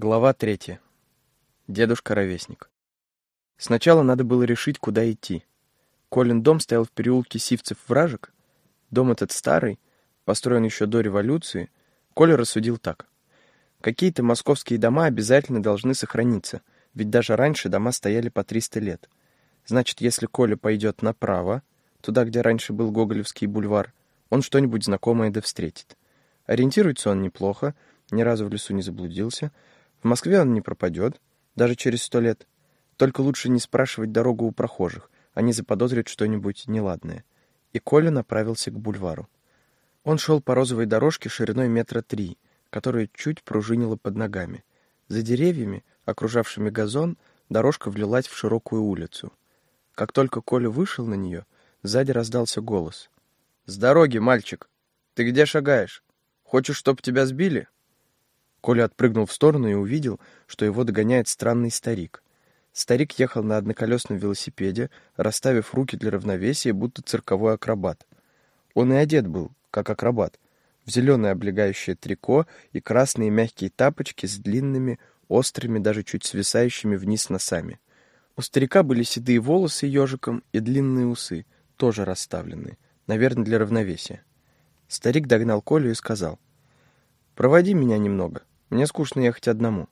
Глава третья. Дедушка-ровесник. Сначала надо было решить, куда идти. Колин дом стоял в переулке Сивцев-Вражек. Дом этот старый, построен еще до революции. Коля рассудил так. Какие-то московские дома обязательно должны сохраниться, ведь даже раньше дома стояли по 300 лет. Значит, если Коля пойдет направо, туда, где раньше был Гоголевский бульвар, он что-нибудь знакомое да встретит. Ориентируется он неплохо, ни разу в лесу не заблудился. В Москве он не пропадет, даже через сто лет. Только лучше не спрашивать дорогу у прохожих, они заподозрят что-нибудь неладное. И Коля направился к бульвару. Он шел по розовой дорожке шириной метра три, которая чуть пружинила под ногами. За деревьями, окружавшими газон, дорожка влилась в широкую улицу. Как только Коля вышел на нее, сзади раздался голос. «С дороги, мальчик! Ты где шагаешь? Хочешь, чтоб тебя сбили?» Коля отпрыгнул в сторону и увидел, что его догоняет странный старик. Старик ехал на одноколесном велосипеде, расставив руки для равновесия, будто цирковой акробат. Он и одет был, как акробат, в зеленое облегающее трико и красные мягкие тапочки с длинными, острыми, даже чуть свисающими вниз носами. У старика были седые волосы ежиком и длинные усы, тоже расставленные, наверное, для равновесия. Старик догнал Колю и сказал, «Проводи меня немного, мне скучно ехать одному».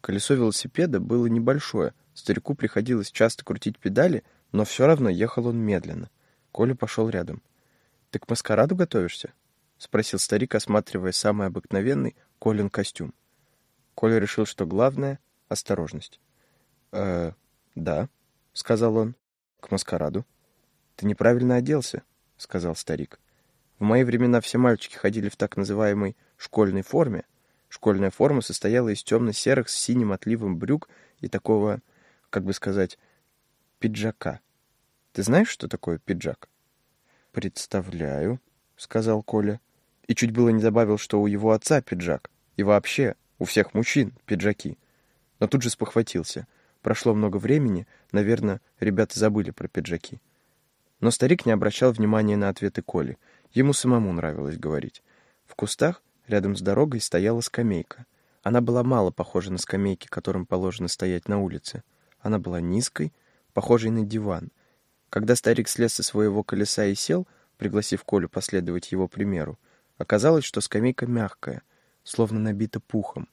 Колесо велосипеда было небольшое, старику приходилось часто крутить педали, но все равно ехал он медленно. Коля пошел рядом. «Ты к маскараду готовишься?» — спросил старик, осматривая самый обыкновенный Колин костюм. Коля решил, что главное — осторожность. «Э, да», — сказал он, — «к маскараду». «Ты неправильно оделся», — сказал старик. В мои времена все мальчики ходили в так называемой школьной форме. Школьная форма состояла из темно-серых с синим отливом брюк и такого, как бы сказать, пиджака. Ты знаешь, что такое пиджак? Представляю, сказал Коля. И чуть было не добавил, что у его отца пиджак. И вообще, у всех мужчин пиджаки. Но тут же спохватился. Прошло много времени, наверное, ребята забыли про пиджаки. Но старик не обращал внимания на ответы Коли — Ему самому нравилось говорить. В кустах рядом с дорогой стояла скамейка. Она была мало похожа на скамейки, которым положено стоять на улице. Она была низкой, похожей на диван. Когда старик слез со своего колеса и сел, пригласив Колю последовать его примеру, оказалось, что скамейка мягкая, словно набита пухом.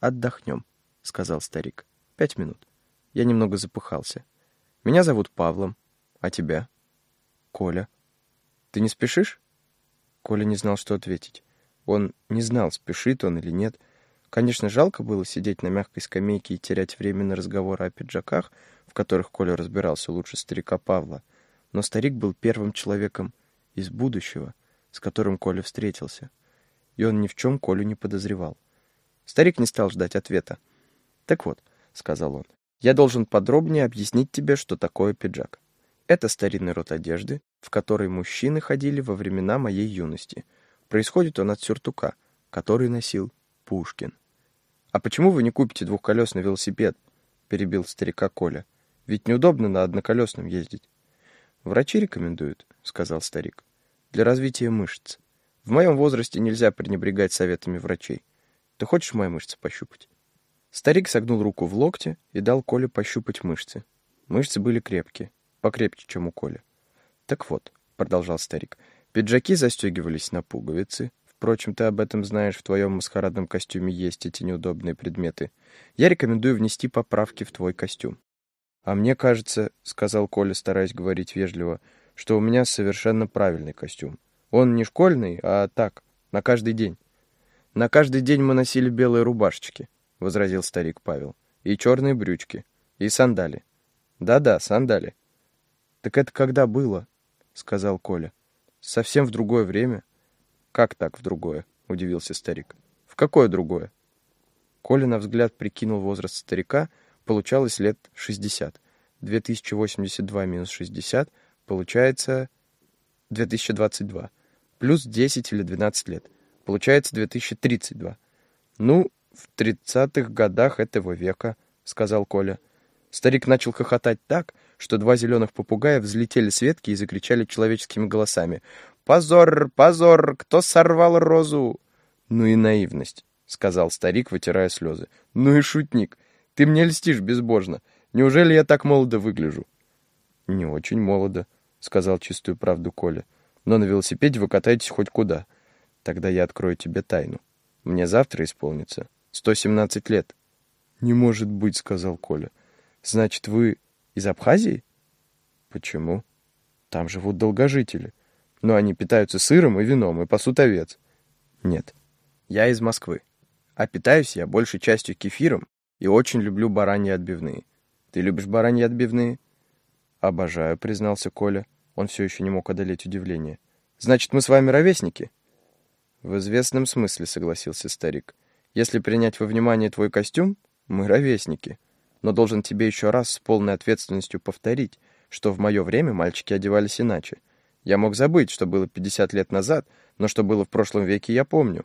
«Отдохнем», — сказал старик. «Пять минут. Я немного запыхался. Меня зовут Павлом. А тебя?» «Коля». «Ты не спешишь?» Коля не знал, что ответить. Он не знал, спешит он или нет. Конечно, жалко было сидеть на мягкой скамейке и терять время на разговоры о пиджаках, в которых Коля разбирался лучше старика Павла. Но старик был первым человеком из будущего, с которым Коля встретился. И он ни в чем Колю не подозревал. Старик не стал ждать ответа. «Так вот», — сказал он, — «я должен подробнее объяснить тебе, что такое пиджак. Это старинный род одежды, в который мужчины ходили во времена моей юности. Происходит он от сюртука, который носил Пушкин. «А почему вы не купите двухколесный велосипед?» — перебил старика Коля. «Ведь неудобно на одноколесном ездить». «Врачи рекомендуют», — сказал старик, — «для развития мышц. В моем возрасте нельзя пренебрегать советами врачей. Ты хочешь мои мышцы пощупать?» Старик согнул руку в локте и дал Коле пощупать мышцы. Мышцы были крепкие покрепче, чем у Коли. «Так вот», — продолжал старик, — «пиджаки застегивались на пуговицы. Впрочем, ты об этом знаешь, в твоем маскарадном костюме есть эти неудобные предметы. Я рекомендую внести поправки в твой костюм». «А мне кажется», — сказал Коля, стараясь говорить вежливо, — «что у меня совершенно правильный костюм. Он не школьный, а так, на каждый день». «На каждый день мы носили белые рубашечки», — возразил старик Павел, — «и черные брючки, и сандали». «Да-да, сандали. «Так это когда было?» — сказал Коля. «Совсем в другое время». «Как так в другое?» — удивился старик. «В какое другое?» Коля на взгляд прикинул возраст старика, получалось лет 60. 2082 минус 60 получается 2022. Плюс 10 или 12 лет. Получается 2032. «Ну, в тридцатых годах этого века», — сказал Коля. Старик начал хохотать так, что два зеленых попугая взлетели с ветки и закричали человеческими голосами. «Позор! Позор! Кто сорвал розу?» «Ну и наивность», — сказал старик, вытирая слезы. «Ну и шутник. Ты мне льстишь безбожно. Неужели я так молодо выгляжу?» «Не очень молодо», — сказал чистую правду Коля. «Но на велосипеде вы катаетесь хоть куда. Тогда я открою тебе тайну. Мне завтра исполнится 117 лет». «Не может быть», — сказал Коля. «Значит, вы из Абхазии?» «Почему?» «Там живут долгожители. Но они питаются сыром и вином и пасут овец». «Нет, я из Москвы. А питаюсь я большей частью кефиром и очень люблю бараньи отбивные. Ты любишь бараньи отбивные?» «Обожаю», — признался Коля. Он все еще не мог одолеть удивление. «Значит, мы с вами ровесники?» «В известном смысле», — согласился старик. «Если принять во внимание твой костюм, мы ровесники. Но должен тебе еще раз с полной ответственностью повторить, что в мое время мальчики одевались иначе. Я мог забыть, что было 50 лет назад, но что было в прошлом веке, я помню».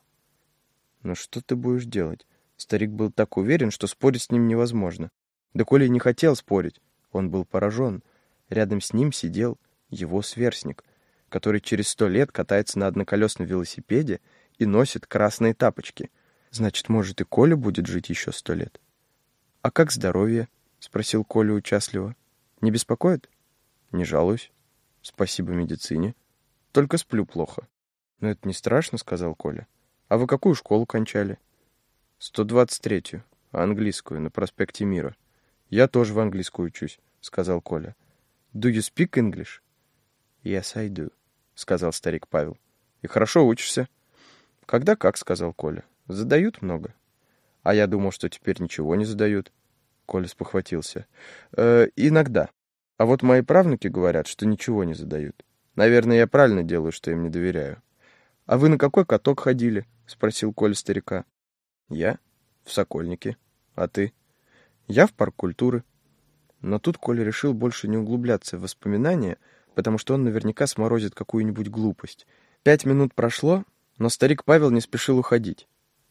«Но что ты будешь делать?» Старик был так уверен, что спорить с ним невозможно. Да Коля не хотел спорить. Он был поражен. Рядом с ним сидел его сверстник, который через сто лет катается на одноколесном велосипеде и носит красные тапочки. Значит, может, и Коля будет жить еще сто лет. «А как здоровье?» — спросил Коля участливо. «Не беспокоит?» «Не жалуюсь. Спасибо медицине. Только сплю плохо». «Но это не страшно», — сказал Коля. «А вы какую школу кончали?» «123-ю, английскую, на проспекте Мира». «Я тоже в английскую учусь», — сказал Коля. «Do you speak English?» «Yes, I do», — сказал старик Павел. «И хорошо учишься?» «Когда как», — сказал Коля. «Задают много». «А я думал, что теперь ничего не задают». Коля спохватился. «Э, «Иногда. А вот мои правнуки говорят, что ничего не задают. Наверное, я правильно делаю, что им не доверяю». «А вы на какой каток ходили?» — спросил Коля старика. «Я? В Сокольнике. А ты?» «Я в парк культуры». Но тут Коля решил больше не углубляться в воспоминания, потому что он наверняка сморозит какую-нибудь глупость. Пять минут прошло, но старик Павел не спешил уходить.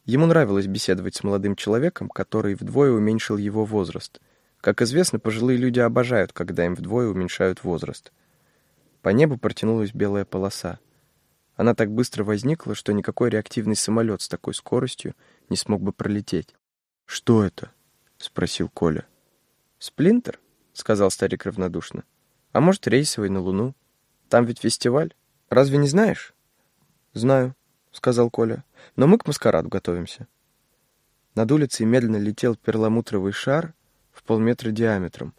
Ему нравилось беседовать с молодым человеком, который вдвое уменьшил его возраст. Как известно, пожилые люди обожают, когда им вдвое уменьшают возраст. По небу протянулась белая полоса. Она так быстро возникла, что никакой реактивный самолет с такой скоростью не смог бы пролететь. «Что это?» — спросил Коля. «Сплинтер?» — сказал старик равнодушно. «А может, рейсовый на Луну? Там ведь фестиваль. Разве не знаешь?» «Знаю», — сказал Коля. «Но мы к маскараду готовимся». Над улицей медленно летел перламутровый шар в полметра диаметром.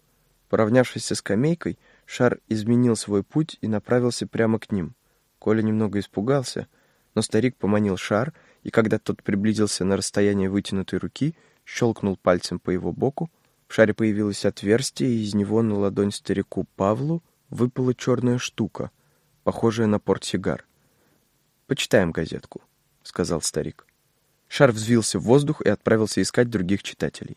Поравнявшись со скамейкой, шар изменил свой путь и направился прямо к ним. Коля немного испугался, но старик поманил шар, и когда тот приблизился на расстояние вытянутой руки, щелкнул пальцем по его боку, в шаре появилось отверстие, и из него на ладонь старику Павлу выпала черная штука, похожая на портсигар. «Почитаем газетку», — сказал старик. Шар взвился в воздух и отправился искать других читателей.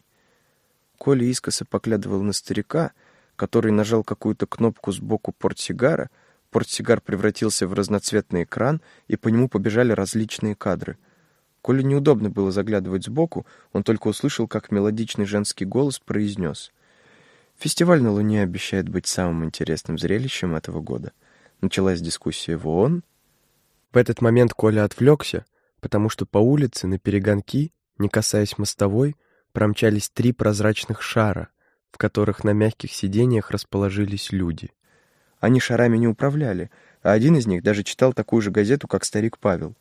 Коля искоса поглядывал на старика, который нажал какую-то кнопку сбоку портсигара, портсигар превратился в разноцветный экран, и по нему побежали различные кадры — Коле неудобно было заглядывать сбоку, он только услышал, как мелодичный женский голос произнес. «Фестиваль на Луне обещает быть самым интересным зрелищем этого года». Началась дискуссия в ООН. В этот момент Коля отвлекся, потому что по улице на перегонки, не касаясь мостовой, промчались три прозрачных шара, в которых на мягких сиденьях расположились люди. Они шарами не управляли, а один из них даже читал такую же газету, как старик Павел.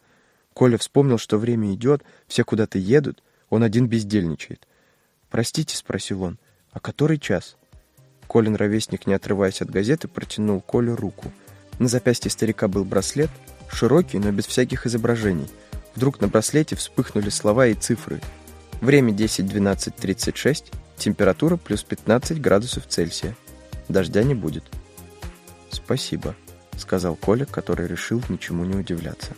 Коля вспомнил, что время идет, все куда-то едут, он один бездельничает. «Простите», — спросил он, — «а который час?» Колин ровесник, не отрываясь от газеты, протянул Коле руку. На запястье старика был браслет, широкий, но без всяких изображений. Вдруг на браслете вспыхнули слова и цифры. Время 10-12-36, температура плюс 15 градусов Цельсия. Дождя не будет. «Спасибо», — сказал Коля, который решил ничему не удивляться.